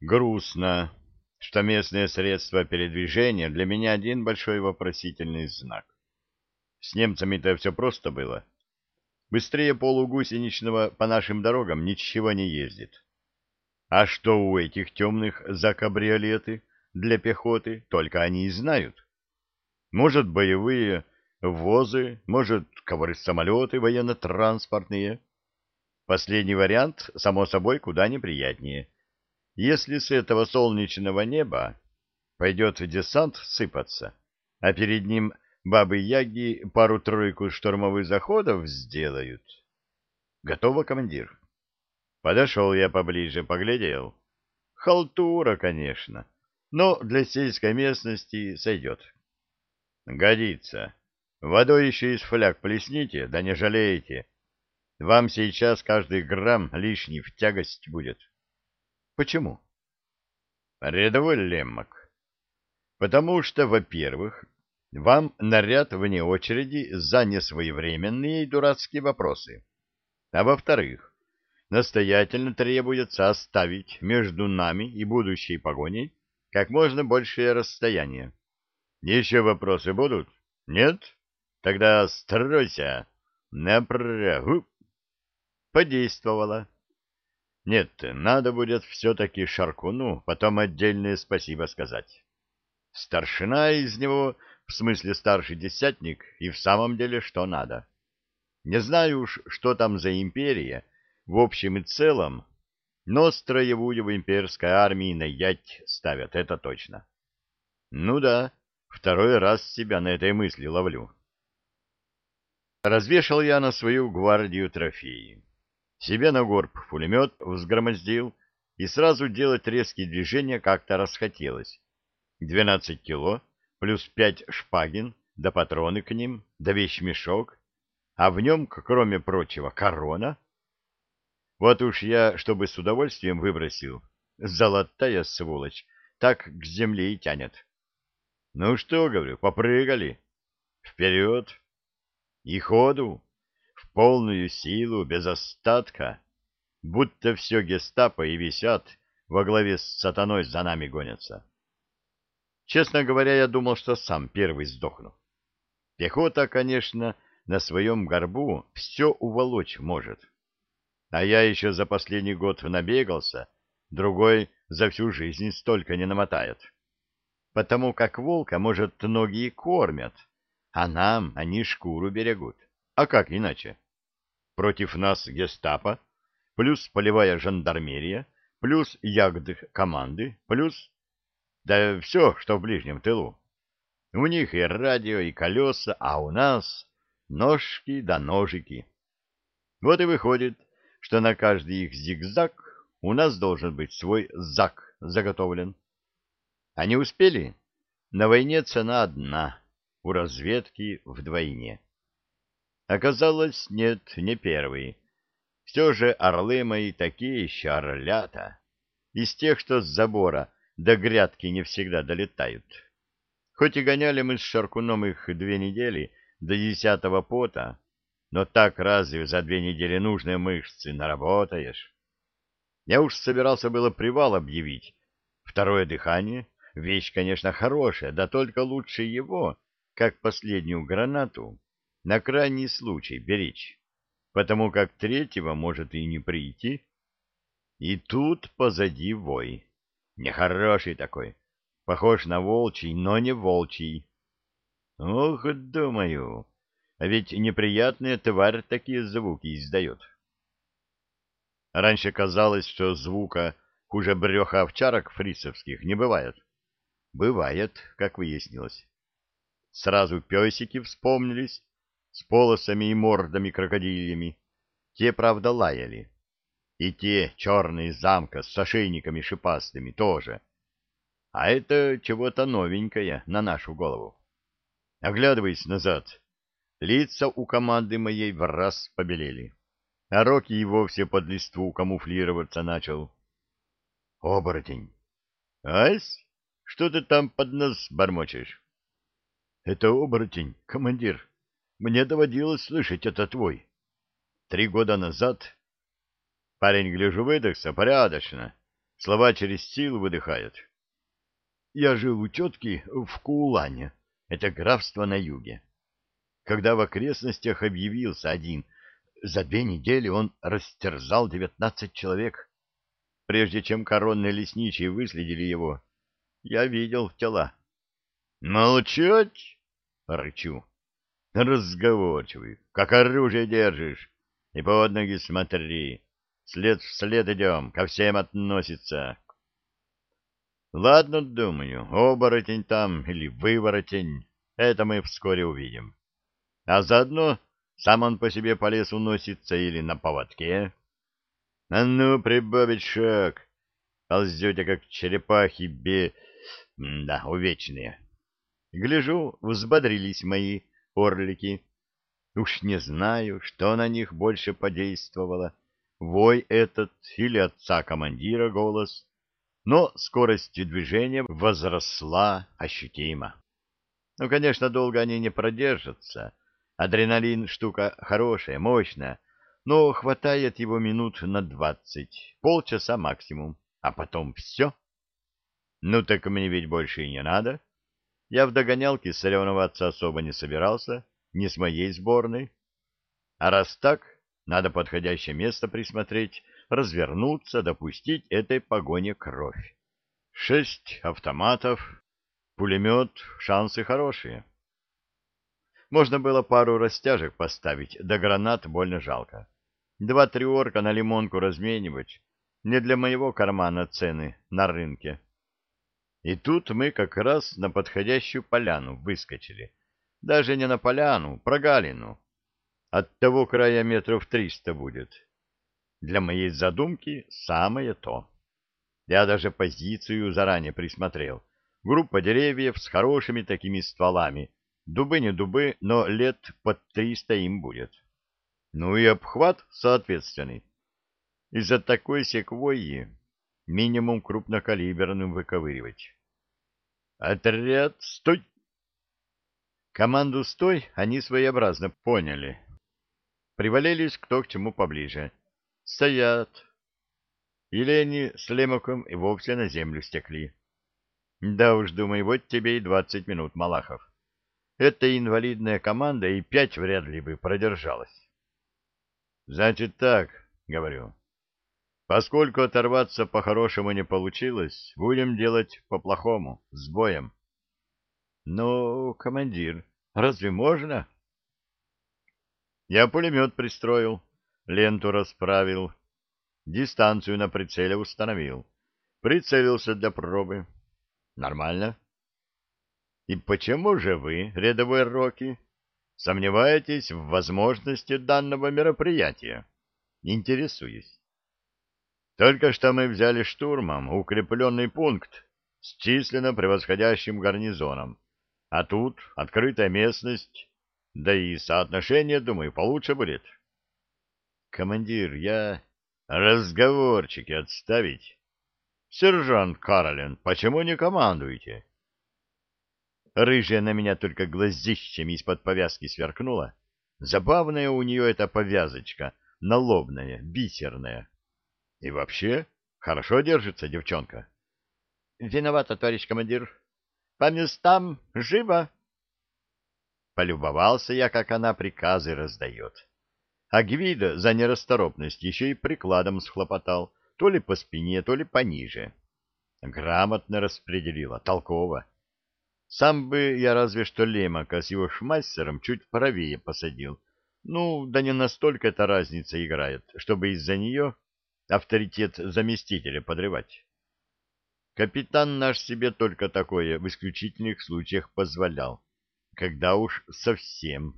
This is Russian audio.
Грустно, что местные средства передвижения для меня один большой вопросительный знак. С немцами-то все просто было. Быстрее полугусеничного по нашим дорогам ничего не ездит. А что у этих темных за кабриолеты для пехоты, только они и знают. Может, боевые возы, может, ковры-самолеты военно-транспортные. Последний вариант, само собой, куда неприятнее. Если с этого солнечного неба пойдет десант сыпаться, а перед ним бабы-яги пару-тройку штурмовых заходов сделают. Готово, командир? Подошел я поближе, поглядел. Халтура, конечно, но для сельской местности сойдет. Годится. Водой еще из фляг плесните, да не жалеете. Вам сейчас каждый грамм лишний в тягость будет. Почему? Рядовой леммок. Потому что, во-первых, вам наряд вне очереди за несвоевременные и дурацкие вопросы. А во-вторых, настоятельно требуется оставить между нами и будущей погоней как можно большее расстояние. Еще вопросы будут? Нет? Тогда стройся. Напрягу. Подействовало. Нет, надо будет все-таки Шаркуну потом отдельное спасибо сказать. Старшина из него, в смысле старший десятник, и в самом деле что надо. Не знаю уж, что там за империя, в общем и целом, но строевую в имперской армии на ять ставят, это точно. Ну да, второй раз себя на этой мысли ловлю. Развешал я на свою гвардию трофеи. Себе на горб пулемет взгромоздил, и сразу делать резкие движения как-то расхотелось. Двенадцать кило, плюс пять шпагин, да патроны к ним, да вещмешок, а в нем, кроме прочего, корона. Вот уж я, чтобы с удовольствием выбросил, золотая сволочь, так к земле и тянет. Ну что, говорю, попрыгали. Вперед. И ходу в полную силу, без остатка, будто все гестапо и висят, во главе с сатаной за нами гонятся. Честно говоря, я думал, что сам первый сдохну. Пехота, конечно, на своем горбу все уволочь может. А я еще за последний год набегался, другой за всю жизнь столько не намотает. Потому как волка, может, ноги и кормят, а нам они шкуру берегут. А как иначе? Против нас гестапо, плюс полевая жандармерия, плюс ягд команды, плюс... Да все, что в ближнем тылу. У них и радио, и колеса, а у нас ножки да ножики. Вот и выходит, что на каждый их зигзаг у нас должен быть свой зак заготовлен. Не успели? На войне цена одна, у разведки вдвойне. Оказалось, нет, не первый. Все же орлы мои такие еще орлята. Из тех, что с забора до грядки не всегда долетают. Хоть и гоняли мы с Шаркуном их две недели до десятого пота, но так разве за две недели нужные мышцы наработаешь? Я уж собирался было привал объявить. Второе дыхание — вещь, конечно, хорошая, да только лучше его, как последнюю гранату, на крайний случай беречь, потому как третьего может и не прийти. И тут позади вой. Нехороший такой, похож на волчий, но не волчий. Ох, думаю, а ведь неприятная тварь такие звуки издает. Раньше казалось, что звука хуже бреха овчарок фрицевских не бывает. Бывает, как выяснилось. Сразу песики вспомнились, с полосами и мордами крокодильями. Те, правда, лаяли. И те черные замка с ошейниками шипастыми тоже. А это чего-то новенькое на нашу голову. Оглядываясь назад, лица у команды моей в раз побелели. А Рокки и вовсе под листву камуфлироваться начал. Оборотень! Ась, что ты там под нос бормочешь? Это оборотень, командир. Мне доводилось слышать это твой. Три года назад... Парень, гляжу, выдохся порядочно. слова через силу выдыхает. Я жил у тетки в Куулане, это графство на юге. Когда в окрестностях объявился один, за две недели он растерзал девятнадцать человек. Прежде чем коронные лесничие выследили его, я видел тела. «Молчать!» — рычу. «Разговорчивый, как оружие держишь, и под ноги смотри, след в след идем, ко всем относится». Ладно, думаю, оборотень там или выворотень, это мы вскоре увидим. А заодно сам он по себе по лесу носится или на поводке. А ну, прибавить шаг, ползете, как черепахи, бе... да, увечные. Гляжу, взбодрились мои орлики. Уж не знаю, что на них больше подействовало, вой этот или отца командира голос, но скорость движения возросла ощутимо. Ну, конечно, долго они не продержатся. Адреналин — штука хорошая, мощная, но хватает его минут на двадцать, полчаса максимум, а потом все. Ну, так мне ведь больше и не надо. Я в догонялке соревноваться особо не собирался, не с моей сборной. А раз так, надо подходящее место присмотреть, развернуться, допустить этой погоне кровь. Шесть автоматов, пулемет, шансы хорошие. Можно было пару растяжек поставить, да гранат больно жалко. Два-три орка на лимонку разменивать. Не для моего кармана цены на рынке. И тут мы как раз на подходящую поляну выскочили. Даже не на поляну, прогалину. От того края метров триста будет. Для моей задумки самое то. Я даже позицию заранее присмотрел. Группа деревьев с хорошими такими стволами. Дубы не дубы, но лет под триста им будет. Ну и обхват соответственный. Из-за такой секвойи минимум крупнокалиберным выковыривать. Отряд, стой! Команду «Стой» они своеобразно поняли. Привалились кто к чему поближе. Стоят. Или они с Лемоком и вовсе на землю стекли. Да уж, думаю, вот тебе и двадцать минут, Малахов. Эта инвалидная команда и пять вряд ли бы продержалась. Значит так, говорю. Поскольку оторваться по-хорошему не получилось, будем делать по-плохому, с боем. Ну, командир, разве можно? Я пулемет пристроил, ленту расправил, дистанцию на прицеле установил, прицелился для пробы. Нормально. И почему же вы, рядовой Рокки, сомневаетесь в возможности данного мероприятия? Интересуюсь. Только что мы взяли штурмом укрепленный пункт с численно превосходящим гарнизоном. А тут открытая местность, да и соотношение, думаю, получше будет. Командир, я... Разговорчики отставить. Сержант Каролин, почему не командуете? Рыжая на меня только глазищами из-под повязки сверкнула. Забавная у нее эта повязочка, налобная, бисерная. И вообще, хорошо держится девчонка. — Виновата, товарищ командир. По местам живо. Полюбовался я, как она приказы раздает. А Гвида за нерасторопность еще и прикладом схлопотал, то ли по спине, то ли пониже. Грамотно распределила, толково. Сам бы я разве что Лемака с его шмайсером чуть правее посадил. Ну, да не настолько эта разница играет, чтобы из-за нее авторитет заместителя подрывать. Капитан наш себе только такое в исключительных случаях позволял, когда уж совсем